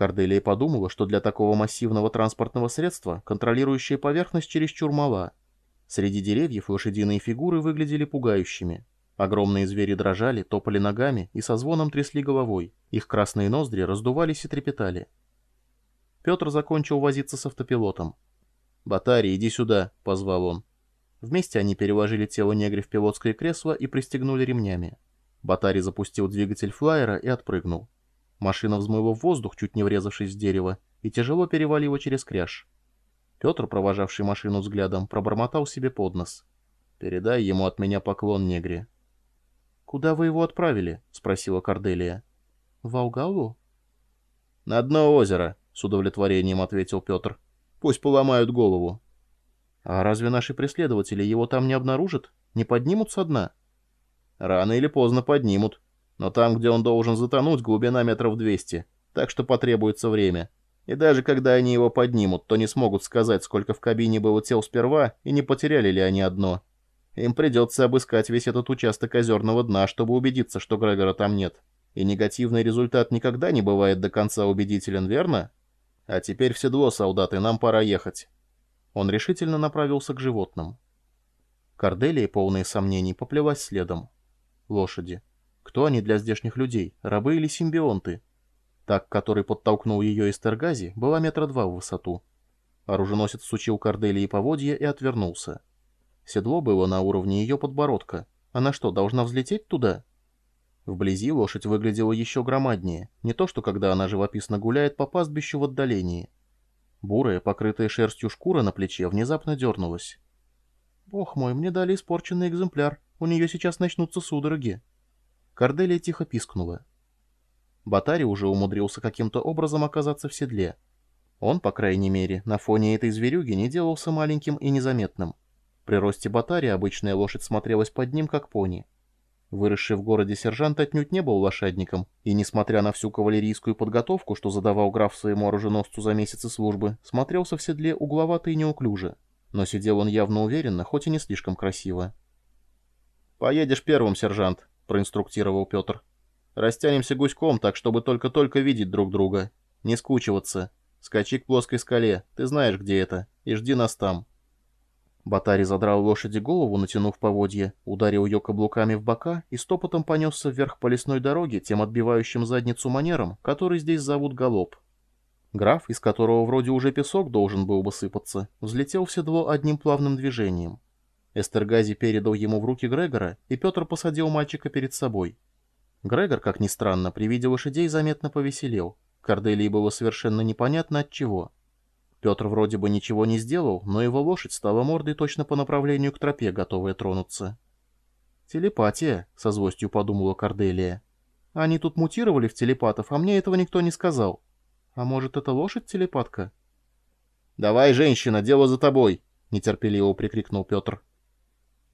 Корделия подумала, что для такого массивного транспортного средства контролирующая поверхность чересчур мала. Среди деревьев лошадиные фигуры выглядели пугающими. Огромные звери дрожали, топали ногами и со звоном трясли головой. Их красные ноздри раздувались и трепетали. Петр закончил возиться с автопилотом. «Батарий, иди сюда», — позвал он. Вместе они переложили тело негри в пилотское кресло и пристегнули ремнями. Батарий запустил двигатель флайера и отпрыгнул. Машина взмыла в воздух, чуть не врезавшись в дерево, и тяжело перевалила через кряж. Петр, провожавший машину взглядом, пробормотал себе под нос. «Передай ему от меня поклон, негре». «Куда вы его отправили?» — спросила Корделия. «В Алгалу?» «На дно озера», — с удовлетворением ответил Петр. «Пусть поломают голову». «А разве наши преследователи его там не обнаружат? Не поднимут со дна?» «Рано или поздно поднимут», но там, где он должен затонуть, глубина метров 200, так что потребуется время. И даже когда они его поднимут, то не смогут сказать, сколько в кабине было тел сперва, и не потеряли ли они одно. Им придется обыскать весь этот участок озерного дна, чтобы убедиться, что Грегора там нет. И негативный результат никогда не бывает до конца убедителен, верно? А теперь в седло, солдаты, нам пора ехать. Он решительно направился к животным. Корделия, полные сомнений, поплелась следом. Лошади. Кто они для здешних людей, рабы или симбионты? Так, который подтолкнул ее из Тергази, была метра два в высоту. Оруженосец сучил Корделии поводья и отвернулся. Седло было на уровне ее подбородка. Она что, должна взлететь туда? Вблизи лошадь выглядела еще громаднее, не то что когда она живописно гуляет по пастбищу в отдалении. Бурая, покрытая шерстью шкура на плече, внезапно дернулась. «Бог мой, мне дали испорченный экземпляр. У нее сейчас начнутся судороги». Корделия тихо пискнула. Батари уже умудрился каким-то образом оказаться в седле. Он, по крайней мере, на фоне этой зверюги не делался маленьким и незаметным. При росте Батари обычная лошадь смотрелась под ним, как пони. Выросший в городе сержант отнюдь не был лошадником, и, несмотря на всю кавалерийскую подготовку, что задавал граф своему оруженосцу за месяцы службы, смотрелся в седле угловато и неуклюже. Но сидел он явно уверенно, хоть и не слишком красиво. «Поедешь первым, сержант», проинструктировал Петр. «Растянемся гуськом так, чтобы только-только видеть друг друга. Не скучиваться. Скачи к плоской скале, ты знаешь, где это, и жди нас там». Батарий задрал лошади голову, натянув поводье, ударил ее каблуками в бока и стопотом понесся вверх по лесной дороге тем отбивающим задницу манером, который здесь зовут галоп. Граф, из которого вроде уже песок должен был бы сыпаться, взлетел в седло одним плавным движением. Эстергази передал ему в руки Грегора, и Петр посадил мальчика перед собой. Грегор, как ни странно, при виде лошадей заметно повеселел. Корделии было совершенно непонятно от чего. Петр вроде бы ничего не сделал, но его лошадь стала мордой точно по направлению к тропе, готовая тронуться. «Телепатия», — со злостью подумала Корделия. «Они тут мутировали в телепатов, а мне этого никто не сказал. А может, это лошадь-телепатка?» «Давай, женщина, дело за тобой!» — нетерпеливо прикрикнул Петр.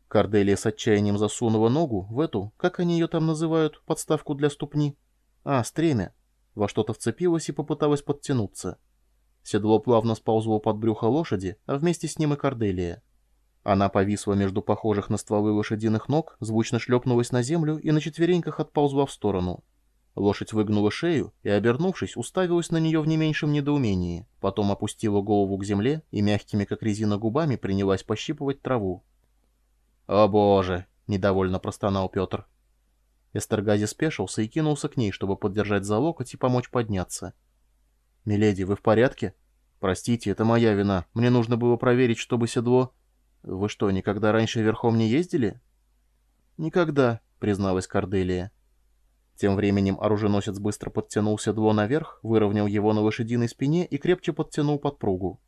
Корделия с отчаянием засунула ногу в эту, как они ее там называют, подставку для ступни. А, стремя. Во что-то вцепилась и попыталась подтянуться. Седло плавно сползло под брюхо лошади, а вместе с ним и Корделия. Она повисла между похожих на стволы лошадиных ног, звучно шлепнулась на землю и на четвереньках отползла в сторону. Лошадь выгнула шею и, обернувшись, уставилась на нее в не меньшем недоумении, потом опустила голову к земле и мягкими, как резина, губами принялась пощипывать траву. «О боже!» — недовольно простонал Петр. Эстергази спешился и кинулся к ней, чтобы поддержать за локоть и помочь подняться. «Миледи, вы в порядке? Простите, это моя вина. Мне нужно было проверить, чтобы седло...» «Вы что, никогда раньше верхом не ездили?» «Никогда», — призналась Корделия. Тем временем оруженосец быстро подтянул седло наверх, выровнял его на лошадиной спине и крепче подтянул подпругу.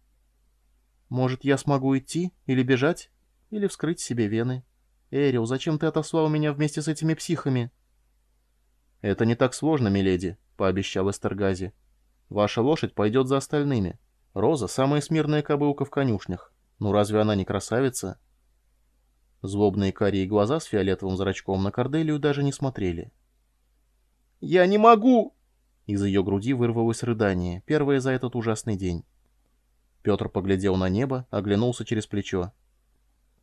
«Может, я смогу идти или бежать?» Или вскрыть себе вены. Эрил, зачем ты отослал меня вместе с этими психами? Это не так сложно, миледи, пообещал Эстергази. Ваша лошадь пойдет за остальными. Роза — самая смирная кобылка в конюшнях. Ну разве она не красавица? Злобные карие глаза с фиолетовым зрачком на Корделию даже не смотрели. «Я не могу!» Из ее груди вырвалось рыдание, первое за этот ужасный день. Петр поглядел на небо, оглянулся через плечо.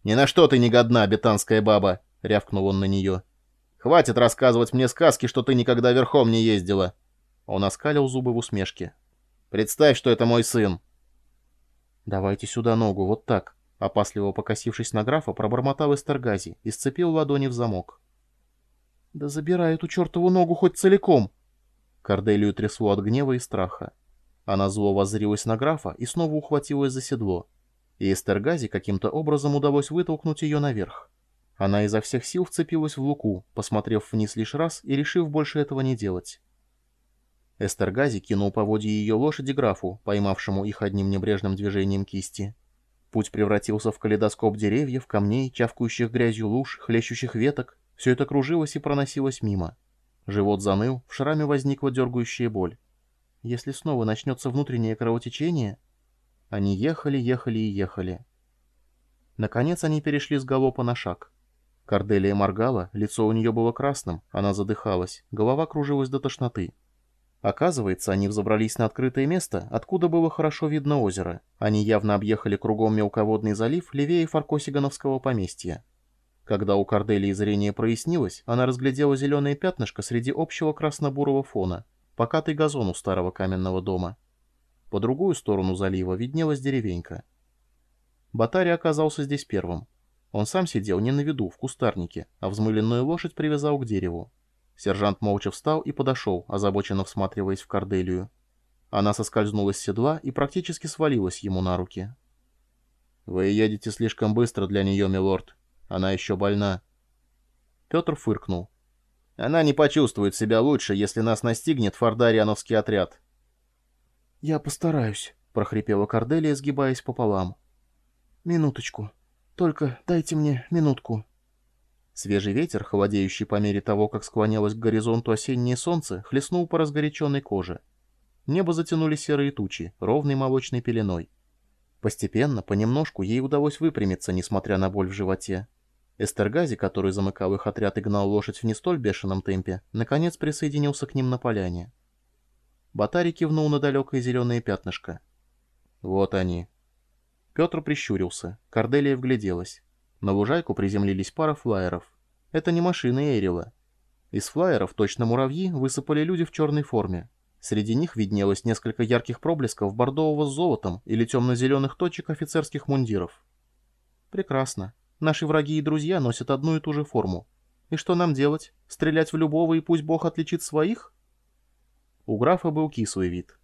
«Ни на что ты не годна, обетанская баба!» — рявкнул он на нее. «Хватит рассказывать мне сказки, что ты никогда верхом не ездила!» Он оскалил зубы в усмешке. Представь, что это мой сын!» «Давайте сюда ногу, вот так», — опасливо покосившись на графа, пробормотал Эстергази и сцепил ладони в замок. «Да забирай эту чертову ногу хоть целиком!» Корделию трясло от гнева и страха. Она зло воззрилась на графа и снова ухватилась за седло. И Эстергази каким-то образом удалось вытолкнуть ее наверх. Она изо всех сил вцепилась в луку, посмотрев вниз лишь раз и решив больше этого не делать. Эстергази кинул поводья ее лошади графу, поймавшему их одним небрежным движением кисти. Путь превратился в калейдоскоп деревьев, камней, чавкающих грязью луж, хлещущих веток. Все это кружилось и проносилось мимо. Живот заныл, в шраме возникла дергающая боль. Если снова начнется внутреннее кровотечение... Они ехали, ехали и ехали. Наконец они перешли с галопа на шаг. Корделия моргала, лицо у нее было красным, она задыхалась, голова кружилась до тошноты. Оказывается, они взобрались на открытое место, откуда было хорошо видно озеро. Они явно объехали кругом мелководный залив левее Фаркосигановского поместья. Когда у Корделии зрение прояснилось, она разглядела зеленое пятнышко среди общего красно-бурого фона, покатый газон у старого каменного дома. По другую сторону залива виднелась деревенька. Батари оказался здесь первым. Он сам сидел не на виду, в кустарнике, а взмыленную лошадь привязал к дереву. Сержант молча встал и подошел, озабоченно всматриваясь в Корделию. Она соскользнула с седла и практически свалилась ему на руки. «Вы едете слишком быстро для нее, милорд. Она еще больна». Петр фыркнул. «Она не почувствует себя лучше, если нас настигнет фордариановский отряд». «Я постараюсь», — прохрипела Корделия, сгибаясь пополам. «Минуточку. Только дайте мне минутку». Свежий ветер, холодеющий по мере того, как склонялось к горизонту осеннее солнце, хлестнул по разгоряченной коже. Небо затянули серые тучи, ровной молочной пеленой. Постепенно, понемножку, ей удалось выпрямиться, несмотря на боль в животе. Эстергази, который замыкал их отряд и гнал лошадь в не столь бешеном темпе, наконец присоединился к ним на поляне. Батари кивнул на далекое зеленое пятнышко. «Вот они». Петр прищурился, Корделия вгляделась. На лужайку приземлились пара флайеров. Это не машины Эрила. Из флайеров, точно муравьи, высыпали люди в черной форме. Среди них виднелось несколько ярких проблесков бордового с золотом или темно-зеленых точек офицерских мундиров. Прекрасно. Наши враги и друзья носят одну и ту же форму. И что нам делать? Стрелять в любого и пусть Бог отличит своих? У графа был кислый вид.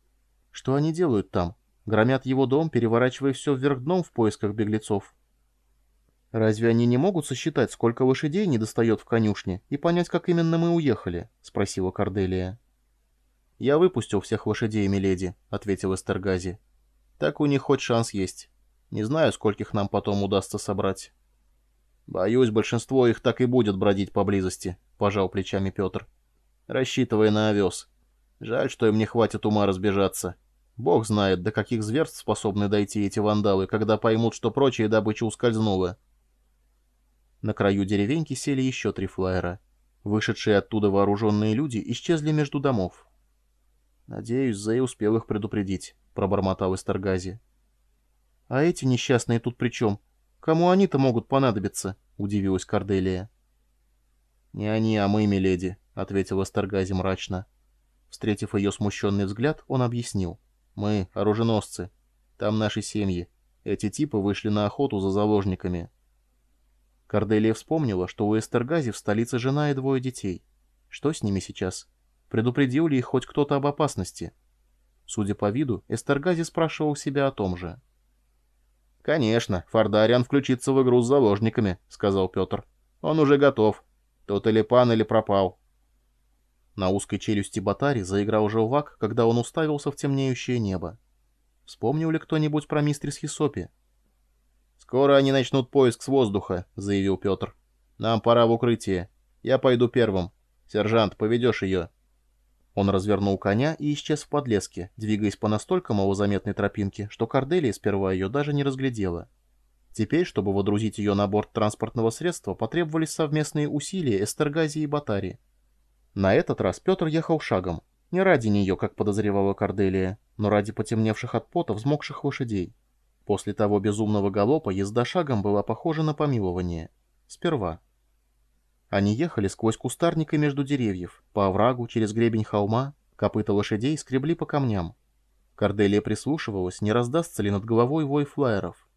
Что они делают там? Громят его дом, переворачивая все вверх дном в поисках беглецов. «Разве они не могут сосчитать, сколько лошадей недостает в конюшне, и понять, как именно мы уехали?» — спросила Корделия. «Я выпустил всех лошадей, миледи», — ответил Эстергази. «Так у них хоть шанс есть. Не знаю, скольких нам потом удастся собрать». «Боюсь, большинство их так и будет бродить поблизости», — пожал плечами Петр. «Рассчитывая на овес. Жаль, что им не хватит ума разбежаться. Бог знает, до каких зверств способны дойти эти вандалы, когда поймут, что прочая добыча ускользнула». На краю деревеньки сели еще три флайера. Вышедшие оттуда вооруженные люди исчезли между домов. «Надеюсь, Зей успел их предупредить», — пробормотал Эстергази. «А эти несчастные тут при чем? Кому они-то могут понадобиться?» — удивилась Корделия. «Не они, а мы, миледи», — ответил Эстергази мрачно. Встретив ее смущенный взгляд, он объяснил. «Мы — оруженосцы. Там наши семьи. Эти типы вышли на охоту за заложниками. Корделия вспомнила, что у Эстергази в столице жена и двое детей. Что с ними сейчас? Предупредил ли их хоть кто-то об опасности? Судя по виду, Эстергази спрашивал себя о том же. «Конечно, Фардариан включится в игру с заложниками», — сказал Петр. «Он уже готов. Тот или пан, или пропал». На узкой челюсти Батари заиграл желвак, когда он уставился в темнеющее небо. Вспомнил ли кто-нибудь про мистерс Хисопи? «Скоро они начнут поиск с воздуха», — заявил Петр. «Нам пора в укрытие. Я пойду первым. Сержант, поведешь ее». Он развернул коня и исчез в подлеске, двигаясь по настолько малозаметной тропинке, что Корделия сперва ее даже не разглядела. Теперь, чтобы водрузить ее на борт транспортного средства, потребовались совместные усилия Эстергази и Батари. На этот раз Петр ехал шагом. Не ради нее, как подозревала Корделия, но ради потемневших от пота взмокших лошадей. После того безумного галопа езда шагом была похожа на помилование. Сперва. Они ехали сквозь кустарник и между деревьев, по оврагу, через гребень холма, копыта лошадей скребли по камням. Корделия прислушивалась, не раздастся ли над головой вой флайеров.